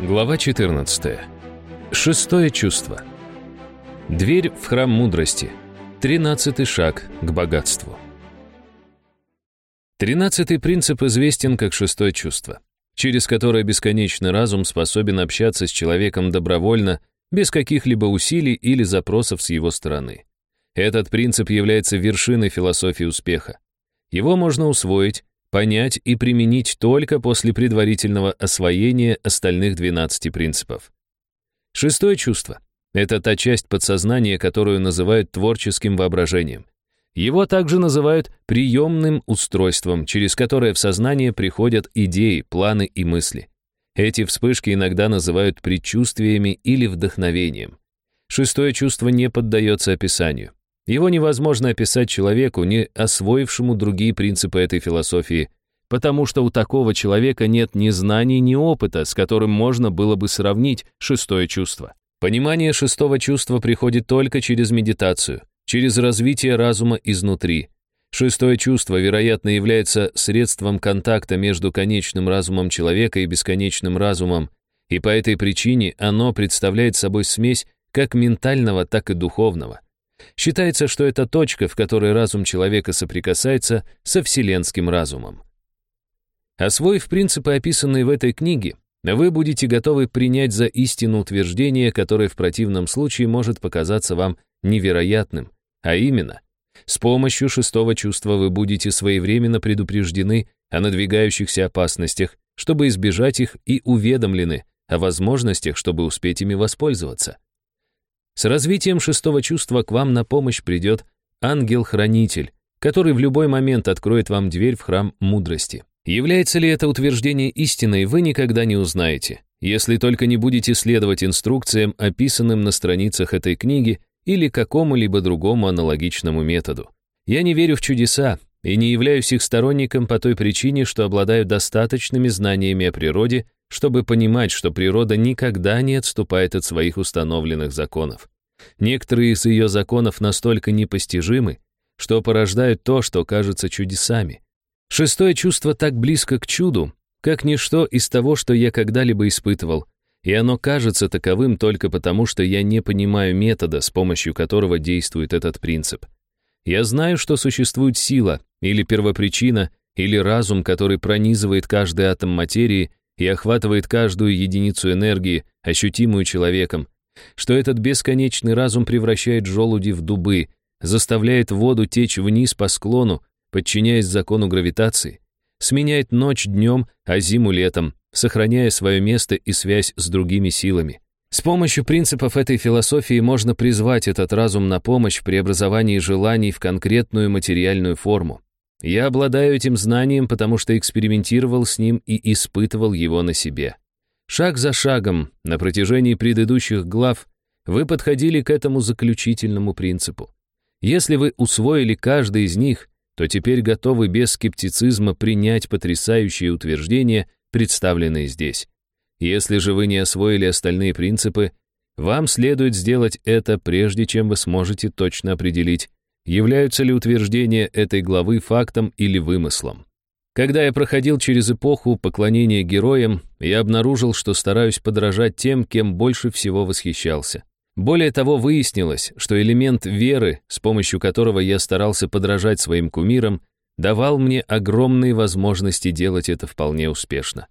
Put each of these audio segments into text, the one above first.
Глава 14. Шестое чувство. Дверь в храм мудрости. Тринадцатый шаг к богатству. Тринадцатый принцип известен как шестое чувство, через которое бесконечный разум способен общаться с человеком добровольно, без каких-либо усилий или запросов с его стороны. Этот принцип является вершиной философии успеха. Его можно усвоить, понять и применить только после предварительного освоения остальных 12 принципов. Шестое чувство — это та часть подсознания, которую называют творческим воображением. Его также называют приемным устройством, через которое в сознание приходят идеи, планы и мысли. Эти вспышки иногда называют предчувствиями или вдохновением. Шестое чувство не поддается описанию. Его невозможно описать человеку, не освоившему другие принципы этой философии, потому что у такого человека нет ни знаний, ни опыта, с которым можно было бы сравнить шестое чувство. Понимание шестого чувства приходит только через медитацию, через развитие разума изнутри. Шестое чувство, вероятно, является средством контакта между конечным разумом человека и бесконечным разумом, и по этой причине оно представляет собой смесь как ментального, так и духовного. Считается, что это точка, в которой разум человека соприкасается со вселенским разумом. Освоив принципы, описанные в этой книге, вы будете готовы принять за истину утверждение, которое в противном случае может показаться вам невероятным, а именно, с помощью шестого чувства вы будете своевременно предупреждены о надвигающихся опасностях, чтобы избежать их и уведомлены о возможностях, чтобы успеть ими воспользоваться. С развитием шестого чувства к вам на помощь придет ангел-хранитель, который в любой момент откроет вам дверь в храм мудрости. Является ли это утверждение истиной, вы никогда не узнаете, если только не будете следовать инструкциям, описанным на страницах этой книги или какому-либо другому аналогичному методу. Я не верю в чудеса и не являюсь их сторонником по той причине, что обладаю достаточными знаниями о природе, чтобы понимать, что природа никогда не отступает от своих установленных законов. Некоторые из ее законов настолько непостижимы, что порождают то, что кажется чудесами. Шестое чувство так близко к чуду, как ничто из того, что я когда-либо испытывал, и оно кажется таковым только потому, что я не понимаю метода, с помощью которого действует этот принцип. Я знаю, что существует сила, или первопричина, или разум, который пронизывает каждый атом материи и охватывает каждую единицу энергии, ощутимую человеком, что этот бесконечный разум превращает желуди в дубы, заставляет воду течь вниз по склону, подчиняясь закону гравитации, сменяет ночь днем, а зиму летом, сохраняя свое место и связь с другими силами. С помощью принципов этой философии можно призвать этот разум на помощь в преобразовании желаний в конкретную материальную форму. Я обладаю этим знанием, потому что экспериментировал с ним и испытывал его на себе. Шаг за шагом, на протяжении предыдущих глав, вы подходили к этому заключительному принципу. Если вы усвоили каждый из них, то теперь готовы без скептицизма принять потрясающие утверждения, представленные здесь. Если же вы не освоили остальные принципы, вам следует сделать это, прежде чем вы сможете точно определить, являются ли утверждения этой главы фактом или вымыслом. Когда я проходил через эпоху поклонения героям, я обнаружил, что стараюсь подражать тем, кем больше всего восхищался. Более того, выяснилось, что элемент веры, с помощью которого я старался подражать своим кумирам, давал мне огромные возможности делать это вполне успешно.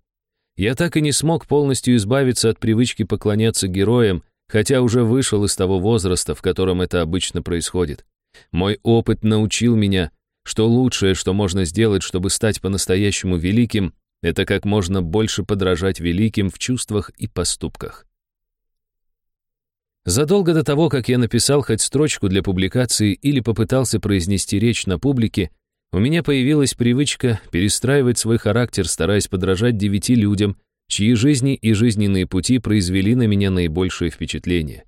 Я так и не смог полностью избавиться от привычки поклоняться героям, хотя уже вышел из того возраста, в котором это обычно происходит. Мой опыт научил меня, что лучшее, что можно сделать, чтобы стать по-настоящему великим, это как можно больше подражать великим в чувствах и поступках. Задолго до того, как я написал хоть строчку для публикации или попытался произнести речь на публике, у меня появилась привычка перестраивать свой характер, стараясь подражать девяти людям, чьи жизни и жизненные пути произвели на меня наибольшее впечатление.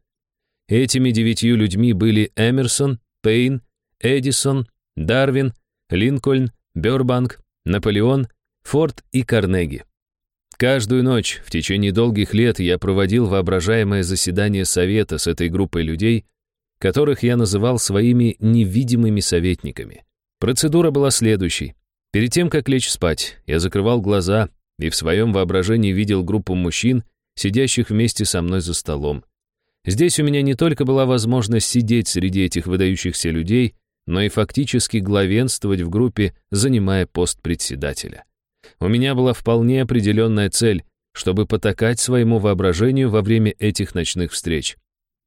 Этими девятью людьми были Эмерсон, Пейн, Эдисон, Дарвин, Линкольн, Бёрбанк, Наполеон, Форд и Карнеги. Каждую ночь в течение долгих лет я проводил воображаемое заседание совета с этой группой людей, которых я называл своими невидимыми советниками. Процедура была следующей. Перед тем, как лечь спать, я закрывал глаза и в своем воображении видел группу мужчин, сидящих вместе со мной за столом. Здесь у меня не только была возможность сидеть среди этих выдающихся людей, но и фактически главенствовать в группе, занимая пост председателя. У меня была вполне определенная цель, чтобы потакать своему воображению во время этих ночных встреч.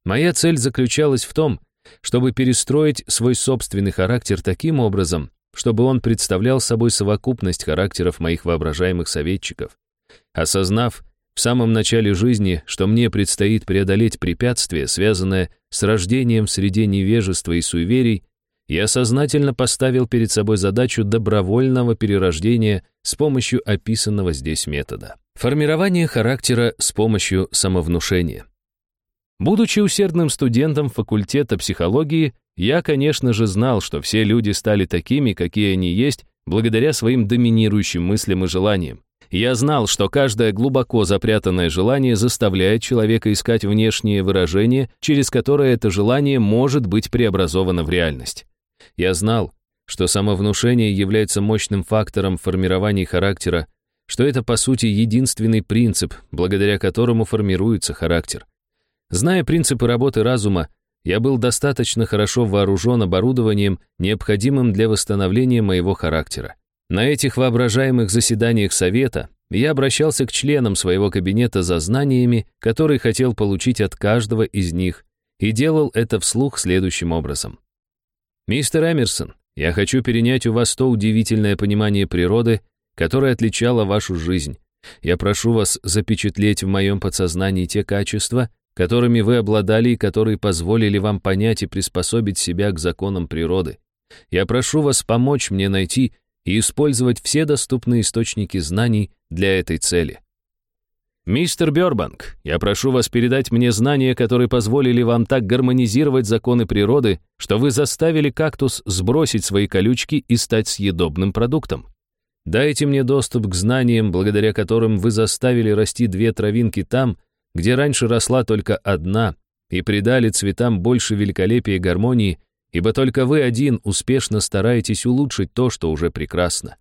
Моя цель заключалась в том, чтобы перестроить свой собственный характер таким образом, чтобы он представлял собой совокупность характеров моих воображаемых советчиков. Осознав в самом начале жизни, что мне предстоит преодолеть препятствие, связанное с рождением в среде невежества и суеверий, я сознательно поставил перед собой задачу добровольного перерождения с помощью описанного здесь метода. Формирование характера с помощью самовнушения. Будучи усердным студентом факультета психологии, я, конечно же, знал, что все люди стали такими, какие они есть, благодаря своим доминирующим мыслям и желаниям. Я знал, что каждое глубоко запрятанное желание заставляет человека искать внешнее выражение, через которое это желание может быть преобразовано в реальность. Я знал, что самовнушение является мощным фактором формирования характера, что это, по сути, единственный принцип, благодаря которому формируется характер. Зная принципы работы разума, я был достаточно хорошо вооружен оборудованием, необходимым для восстановления моего характера. На этих воображаемых заседаниях совета я обращался к членам своего кабинета за знаниями, которые хотел получить от каждого из них, и делал это вслух следующим образом. «Мистер Эмерсон, я хочу перенять у вас то удивительное понимание природы, которое отличало вашу жизнь. Я прошу вас запечатлеть в моем подсознании те качества, которыми вы обладали и которые позволили вам понять и приспособить себя к законам природы. Я прошу вас помочь мне найти и использовать все доступные источники знаний для этой цели. Мистер Бёрбанк, я прошу вас передать мне знания, которые позволили вам так гармонизировать законы природы, что вы заставили кактус сбросить свои колючки и стать съедобным продуктом. Дайте мне доступ к знаниям, благодаря которым вы заставили расти две травинки там, где раньше росла только одна, и придали цветам больше великолепия и гармонии, ибо только вы один успешно стараетесь улучшить то, что уже прекрасно.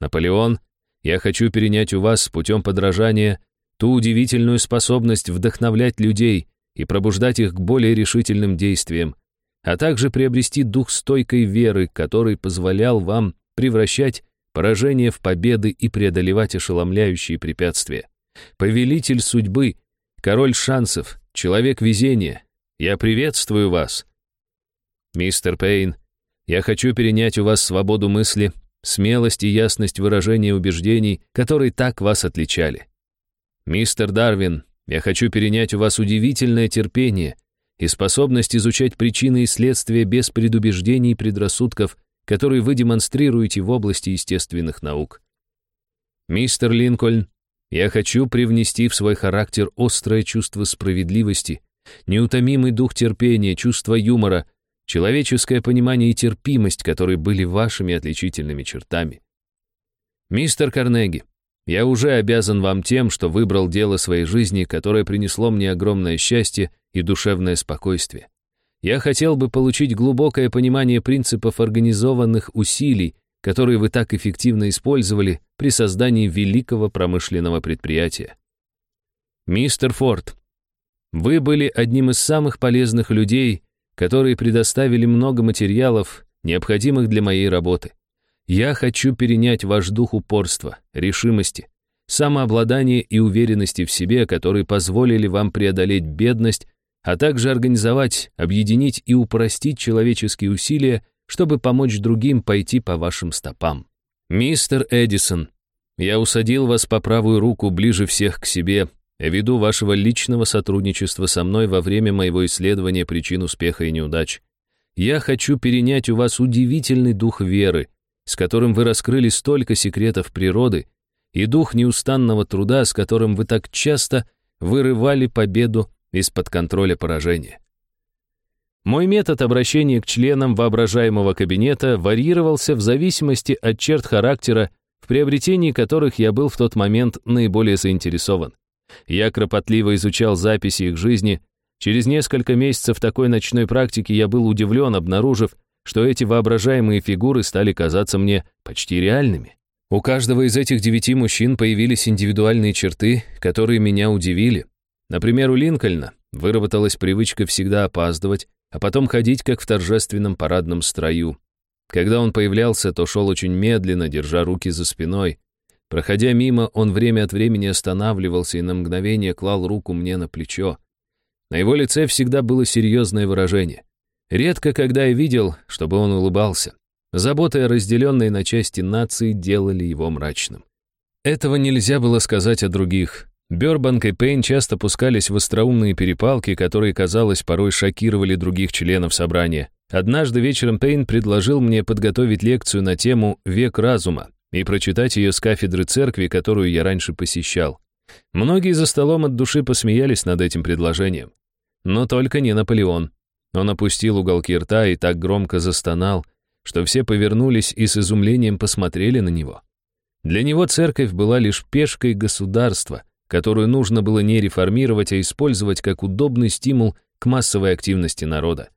Наполеон, я хочу перенять у вас путем подражания ту удивительную способность вдохновлять людей и пробуждать их к более решительным действиям, а также приобрести дух стойкой веры, который позволял вам превращать поражение в победы и преодолевать ошеломляющие препятствия. Повелитель судьбы, король шансов, человек везения, я приветствую вас. «Мистер Пейн, я хочу перенять у вас свободу мысли, смелость и ясность выражения убеждений, которые так вас отличали. Мистер Дарвин, я хочу перенять у вас удивительное терпение и способность изучать причины и следствия без предубеждений и предрассудков, которые вы демонстрируете в области естественных наук. Мистер Линкольн, я хочу привнести в свой характер острое чувство справедливости, неутомимый дух терпения, чувство юмора, человеческое понимание и терпимость, которые были вашими отличительными чертами. Мистер Карнеги, я уже обязан вам тем, что выбрал дело своей жизни, которое принесло мне огромное счастье и душевное спокойствие. Я хотел бы получить глубокое понимание принципов организованных усилий, которые вы так эффективно использовали при создании великого промышленного предприятия. Мистер Форд, вы были одним из самых полезных людей, которые предоставили много материалов, необходимых для моей работы. Я хочу перенять ваш дух упорства, решимости, самообладания и уверенности в себе, которые позволили вам преодолеть бедность, а также организовать, объединить и упростить человеческие усилия, чтобы помочь другим пойти по вашим стопам. Мистер Эдисон, я усадил вас по правую руку ближе всех к себе, ввиду вашего личного сотрудничества со мной во время моего исследования причин успеха и неудач. Я хочу перенять у вас удивительный дух веры, с которым вы раскрыли столько секретов природы, и дух неустанного труда, с которым вы так часто вырывали победу из-под контроля поражения. Мой метод обращения к членам воображаемого кабинета варьировался в зависимости от черт характера, в приобретении которых я был в тот момент наиболее заинтересован. Я кропотливо изучал записи их жизни. Через несколько месяцев такой ночной практики я был удивлен, обнаружив, что эти воображаемые фигуры стали казаться мне почти реальными. У каждого из этих девяти мужчин появились индивидуальные черты, которые меня удивили. Например, у Линкольна выработалась привычка всегда опаздывать, а потом ходить как в торжественном парадном строю. Когда он появлялся, то шел очень медленно, держа руки за спиной. Проходя мимо, он время от времени останавливался и на мгновение клал руку мне на плечо. На его лице всегда было серьезное выражение. Редко, когда я видел, чтобы он улыбался. Заботы о разделенной на части нации делали его мрачным. Этого нельзя было сказать о других. Бёрбанк и Пейн часто пускались в остроумные перепалки, которые, казалось, порой шокировали других членов собрания. Однажды вечером Пейн предложил мне подготовить лекцию на тему «Век разума» и прочитать ее с кафедры церкви, которую я раньше посещал. Многие за столом от души посмеялись над этим предложением. Но только не Наполеон. Он опустил уголки рта и так громко застонал, что все повернулись и с изумлением посмотрели на него. Для него церковь была лишь пешкой государства, которую нужно было не реформировать, а использовать как удобный стимул к массовой активности народа.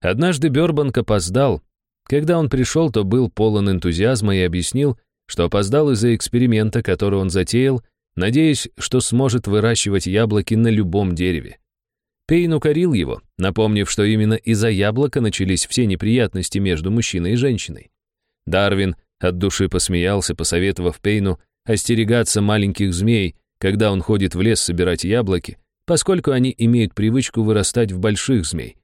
Однажды Бёрбанк опоздал. Когда он пришел, то был полон энтузиазма и объяснил, что опоздал из-за эксперимента, который он затеял, надеясь, что сможет выращивать яблоки на любом дереве. Пейн укорил его, напомнив, что именно из-за яблока начались все неприятности между мужчиной и женщиной. Дарвин от души посмеялся, посоветовав Пейну остерегаться маленьких змей, когда он ходит в лес собирать яблоки, поскольку они имеют привычку вырастать в больших змей.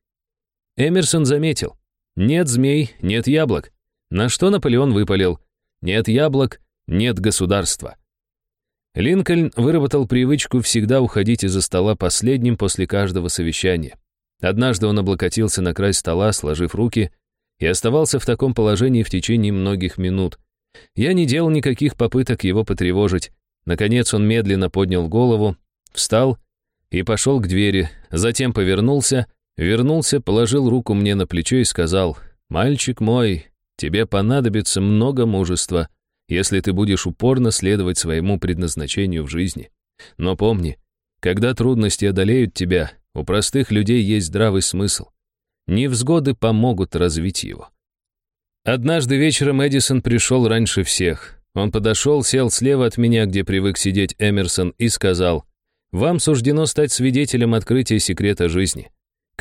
Эмерсон заметил, нет змей, нет яблок. На что Наполеон выпалил, нет яблок, нет государства. Линкольн выработал привычку всегда уходить из-за стола последним после каждого совещания. Однажды он облокотился на край стола, сложив руки, и оставался в таком положении в течение многих минут. Я не делал никаких попыток его потревожить. Наконец он медленно поднял голову, встал и пошел к двери, затем повернулся, вернулся, положил руку мне на плечо и сказал, «Мальчик мой, тебе понадобится много мужества, если ты будешь упорно следовать своему предназначению в жизни. Но помни, когда трудности одолеют тебя, у простых людей есть здравый смысл. Невзгоды помогут развить его. Однажды вечером Эдисон пришел раньше всех. Он подошел, сел слева от меня, где привык сидеть Эмерсон, и сказал, «Вам суждено стать свидетелем открытия секрета жизни.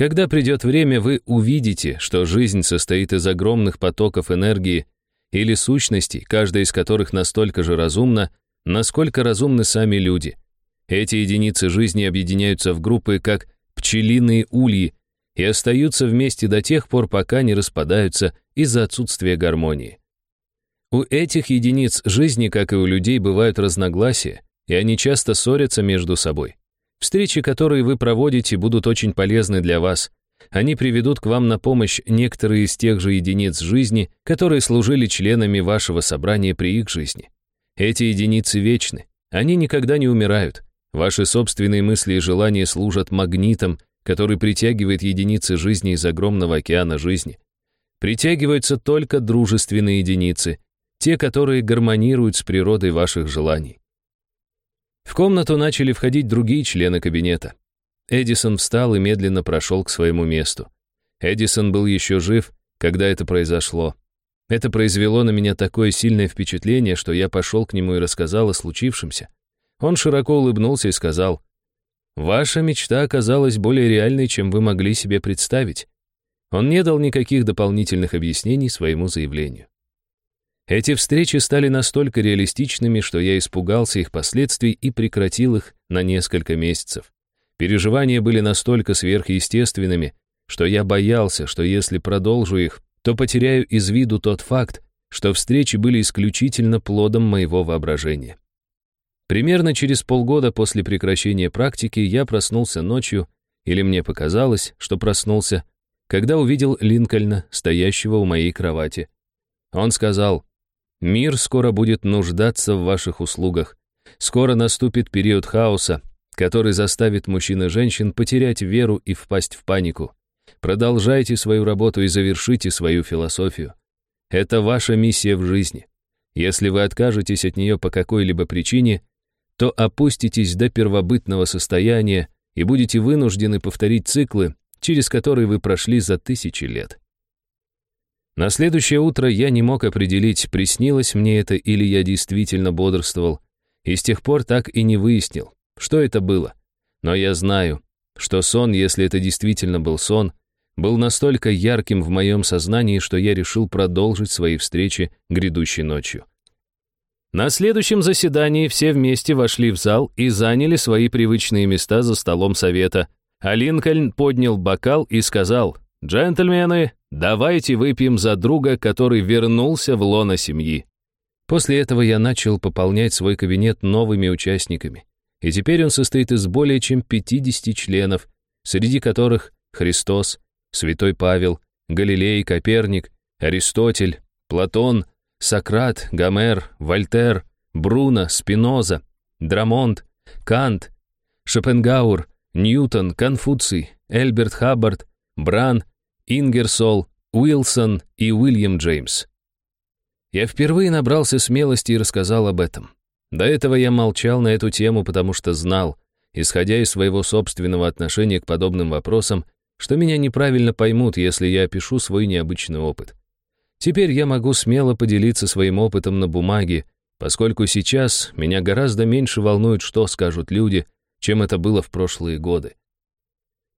Когда придет время, вы увидите, что жизнь состоит из огромных потоков энергии, или сущностей, каждая из которых настолько же разумна, насколько разумны сами люди. Эти единицы жизни объединяются в группы как пчелиные ульи и остаются вместе до тех пор, пока не распадаются из-за отсутствия гармонии. У этих единиц жизни, как и у людей, бывают разногласия, и они часто ссорятся между собой. Встречи, которые вы проводите, будут очень полезны для вас, они приведут к вам на помощь некоторые из тех же единиц жизни, которые служили членами вашего собрания при их жизни. Эти единицы вечны, они никогда не умирают. Ваши собственные мысли и желания служат магнитом, который притягивает единицы жизни из огромного океана жизни. Притягиваются только дружественные единицы, те, которые гармонируют с природой ваших желаний. В комнату начали входить другие члены кабинета. Эдисон встал и медленно прошел к своему месту. Эдисон был еще жив, когда это произошло. Это произвело на меня такое сильное впечатление, что я пошел к нему и рассказал о случившемся. Он широко улыбнулся и сказал, «Ваша мечта оказалась более реальной, чем вы могли себе представить». Он не дал никаких дополнительных объяснений своему заявлению. Эти встречи стали настолько реалистичными, что я испугался их последствий и прекратил их на несколько месяцев. Переживания были настолько сверхъестественными, что я боялся, что если продолжу их, то потеряю из виду тот факт, что встречи были исключительно плодом моего воображения. Примерно через полгода после прекращения практики я проснулся ночью, или мне показалось, что проснулся, когда увидел Линкольна, стоящего у моей кровати. Он сказал, «Мир скоро будет нуждаться в ваших услугах. Скоро наступит период хаоса, который заставит мужчин и женщин потерять веру и впасть в панику. Продолжайте свою работу и завершите свою философию. Это ваша миссия в жизни. Если вы откажетесь от нее по какой-либо причине, то опуститесь до первобытного состояния и будете вынуждены повторить циклы, через которые вы прошли за тысячи лет. На следующее утро я не мог определить, приснилось мне это или я действительно бодрствовал, и с тех пор так и не выяснил, что это было. Но я знаю, что сон, если это действительно был сон, был настолько ярким в моем сознании, что я решил продолжить свои встречи грядущей ночью. На следующем заседании все вместе вошли в зал и заняли свои привычные места за столом совета, а Линкольн поднял бокал и сказал, «Джентльмены, давайте выпьем за друга, который вернулся в лоно семьи». После этого я начал пополнять свой кабинет новыми участниками, и теперь он состоит из более чем 50 членов, среди которых Христос, Святой Павел, Галилей, Коперник, Аристотель, Платон, Сократ, Гомер, Вольтер, Бруно, Спиноза, Драмонт, Кант, Шопенгауэр, Ньютон, Конфуций, Эльберт Хаббард, Бран, Ингерсол, Уилсон и Уильям Джеймс. Я впервые набрался смелости и рассказал об этом. До этого я молчал на эту тему, потому что знал, исходя из своего собственного отношения к подобным вопросам, что меня неправильно поймут, если я опишу свой необычный опыт. Теперь я могу смело поделиться своим опытом на бумаге, поскольку сейчас меня гораздо меньше волнует, что скажут люди, чем это было в прошлые годы.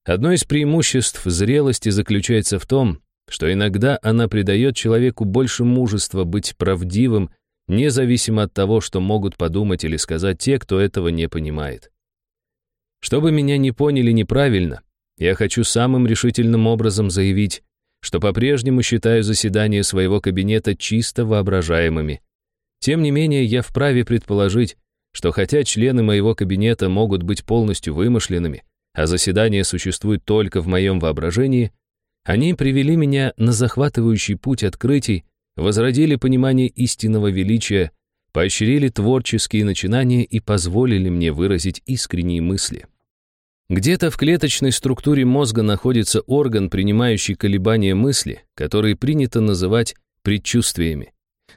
Одно из преимуществ зрелости заключается в том, что иногда она придает человеку больше мужества быть правдивым, независимо от того, что могут подумать или сказать те, кто этого не понимает. Чтобы меня не поняли неправильно, я хочу самым решительным образом заявить, что по-прежнему считаю заседания своего кабинета чисто воображаемыми. Тем не менее, я вправе предположить, что хотя члены моего кабинета могут быть полностью вымышленными, а заседания существуют только в моем воображении, они привели меня на захватывающий путь открытий, возродили понимание истинного величия, поощрили творческие начинания и позволили мне выразить искренние мысли. Где-то в клеточной структуре мозга находится орган, принимающий колебания мысли, который принято называть предчувствиями.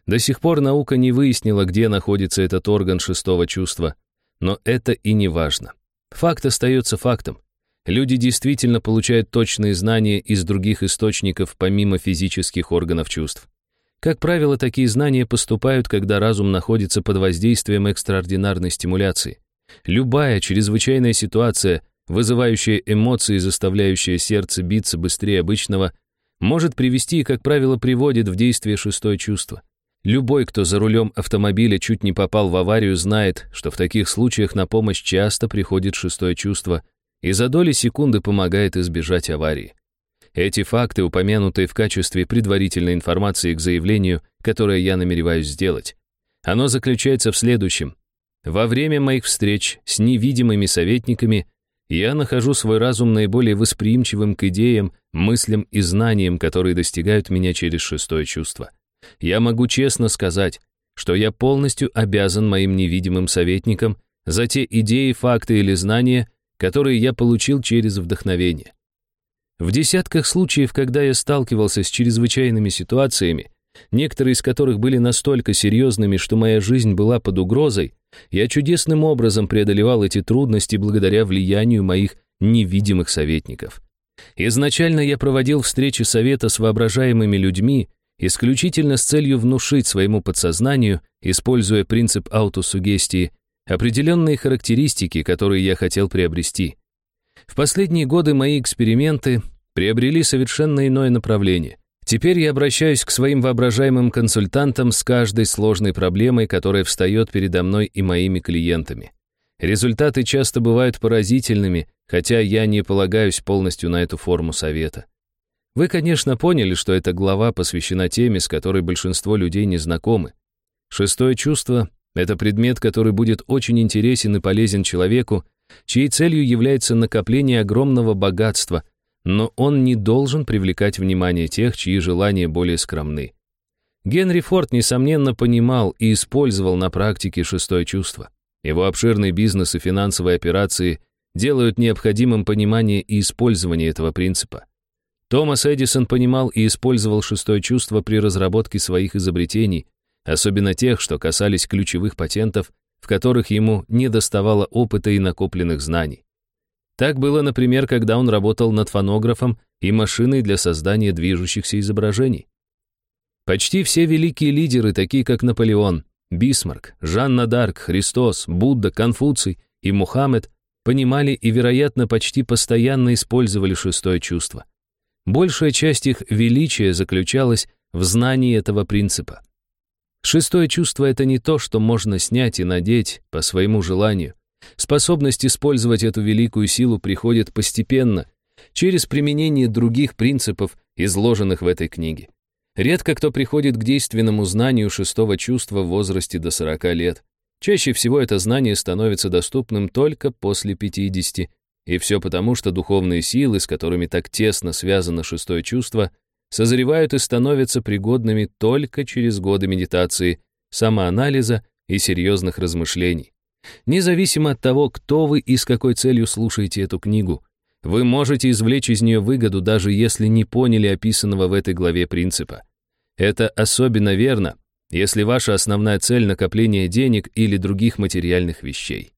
До сих пор наука не выяснила, где находится этот орган шестого чувства, но это и не важно. Факт остается фактом. Люди действительно получают точные знания из других источников помимо физических органов чувств. Как правило, такие знания поступают, когда разум находится под воздействием экстраординарной стимуляции. Любая чрезвычайная ситуация – вызывающая эмоции, заставляющая сердце биться быстрее обычного, может привести и, как правило, приводит в действие шестое чувство. Любой, кто за рулем автомобиля чуть не попал в аварию, знает, что в таких случаях на помощь часто приходит шестое чувство и за доли секунды помогает избежать аварии. Эти факты, упомянутые в качестве предварительной информации к заявлению, которое я намереваюсь сделать. Оно заключается в следующем. Во время моих встреч с невидимыми советниками я нахожу свой разум наиболее восприимчивым к идеям, мыслям и знаниям, которые достигают меня через шестое чувство. Я могу честно сказать, что я полностью обязан моим невидимым советникам за те идеи, факты или знания, которые я получил через вдохновение. В десятках случаев, когда я сталкивался с чрезвычайными ситуациями, некоторые из которых были настолько серьезными, что моя жизнь была под угрозой, я чудесным образом преодолевал эти трудности благодаря влиянию моих невидимых советников. Изначально я проводил встречи совета с воображаемыми людьми исключительно с целью внушить своему подсознанию, используя принцип аутосугестии, определенные характеристики, которые я хотел приобрести. В последние годы мои эксперименты приобрели совершенно иное направление. Теперь я обращаюсь к своим воображаемым консультантам с каждой сложной проблемой, которая встает передо мной и моими клиентами. Результаты часто бывают поразительными, хотя я не полагаюсь полностью на эту форму совета. Вы, конечно, поняли, что эта глава посвящена теме, с которой большинство людей не знакомы. Шестое чувство — это предмет, который будет очень интересен и полезен человеку, чьей целью является накопление огромного богатства — но он не должен привлекать внимание тех, чьи желания более скромны. Генри Форд, несомненно, понимал и использовал на практике шестое чувство. Его обширный бизнес и финансовые операции делают необходимым понимание и использование этого принципа. Томас Эдисон понимал и использовал шестое чувство при разработке своих изобретений, особенно тех, что касались ключевых патентов, в которых ему не доставало опыта и накопленных знаний. Так было, например, когда он работал над фонографом и машиной для создания движущихся изображений. Почти все великие лидеры, такие как Наполеон, Бисмарк, Жанна д'Арк, Христос, Будда, Конфуций и Мухаммед, понимали и, вероятно, почти постоянно использовали шестое чувство. Большая часть их величия заключалась в знании этого принципа. Шестое чувство — это не то, что можно снять и надеть по своему желанию. Способность использовать эту великую силу приходит постепенно, через применение других принципов, изложенных в этой книге. Редко кто приходит к действенному знанию шестого чувства в возрасте до 40 лет. Чаще всего это знание становится доступным только после 50, и все потому, что духовные силы, с которыми так тесно связано шестое чувство, созревают и становятся пригодными только через годы медитации, самоанализа и серьезных размышлений. Независимо от того, кто вы и с какой целью слушаете эту книгу, вы можете извлечь из нее выгоду, даже если не поняли описанного в этой главе принципа. Это особенно верно, если ваша основная цель — накопление денег или других материальных вещей.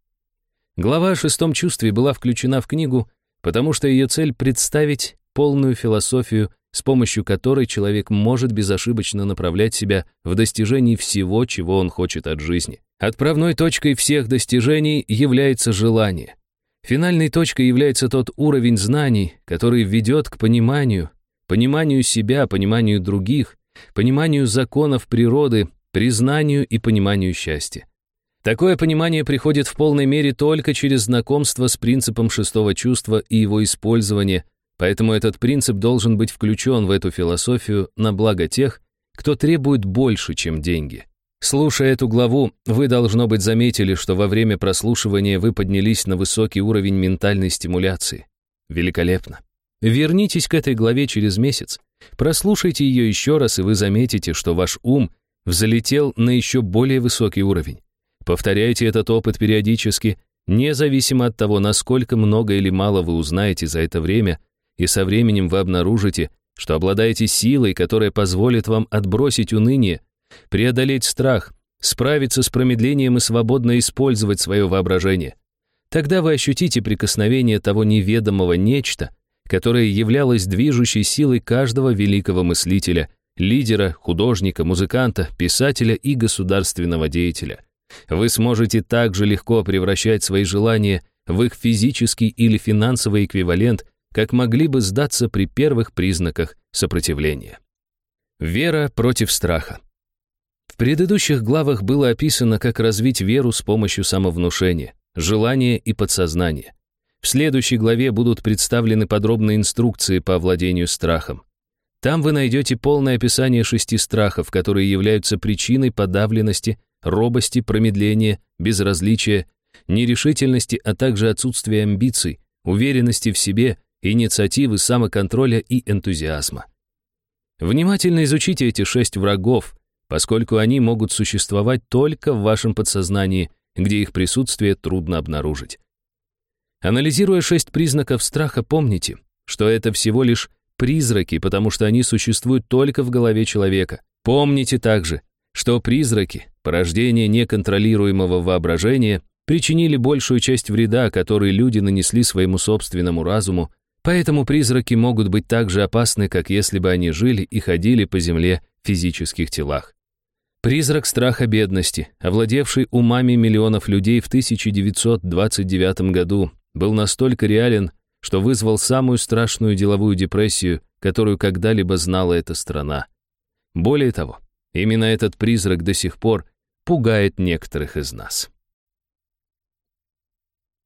Глава о шестом чувстве была включена в книгу, потому что ее цель — представить полную философию, с помощью которой человек может безошибочно направлять себя в достижении всего, чего он хочет от жизни. Отправной точкой всех достижений является желание. Финальной точкой является тот уровень знаний, который ведет к пониманию, пониманию себя, пониманию других, пониманию законов природы, признанию и пониманию счастья. Такое понимание приходит в полной мере только через знакомство с принципом шестого чувства и его использование, поэтому этот принцип должен быть включен в эту философию на благо тех, кто требует больше, чем деньги. Слушая эту главу, вы, должно быть, заметили, что во время прослушивания вы поднялись на высокий уровень ментальной стимуляции. Великолепно. Вернитесь к этой главе через месяц, прослушайте ее еще раз, и вы заметите, что ваш ум взлетел на еще более высокий уровень. Повторяйте этот опыт периодически, независимо от того, насколько много или мало вы узнаете за это время, и со временем вы обнаружите, что обладаете силой, которая позволит вам отбросить уныние, преодолеть страх, справиться с промедлением и свободно использовать свое воображение. Тогда вы ощутите прикосновение того неведомого нечто, которое являлось движущей силой каждого великого мыслителя, лидера, художника, музыканта, писателя и государственного деятеля. Вы сможете также легко превращать свои желания в их физический или финансовый эквивалент, как могли бы сдаться при первых признаках сопротивления. Вера против страха. В предыдущих главах было описано, как развить веру с помощью самовнушения, желания и подсознания. В следующей главе будут представлены подробные инструкции по овладению страхом. Там вы найдете полное описание шести страхов, которые являются причиной подавленности, робости, промедления, безразличия, нерешительности, а также отсутствия амбиций, уверенности в себе, инициативы, самоконтроля и энтузиазма. Внимательно изучите эти шесть врагов, поскольку они могут существовать только в вашем подсознании, где их присутствие трудно обнаружить. Анализируя шесть признаков страха, помните, что это всего лишь призраки, потому что они существуют только в голове человека. Помните также, что призраки, порождение неконтролируемого воображения, причинили большую часть вреда, который люди нанесли своему собственному разуму, поэтому призраки могут быть так же опасны, как если бы они жили и ходили по земле в физических телах. Призрак страха бедности, овладевший умами миллионов людей в 1929 году, был настолько реален, что вызвал самую страшную деловую депрессию, которую когда-либо знала эта страна. Более того, именно этот призрак до сих пор пугает некоторых из нас.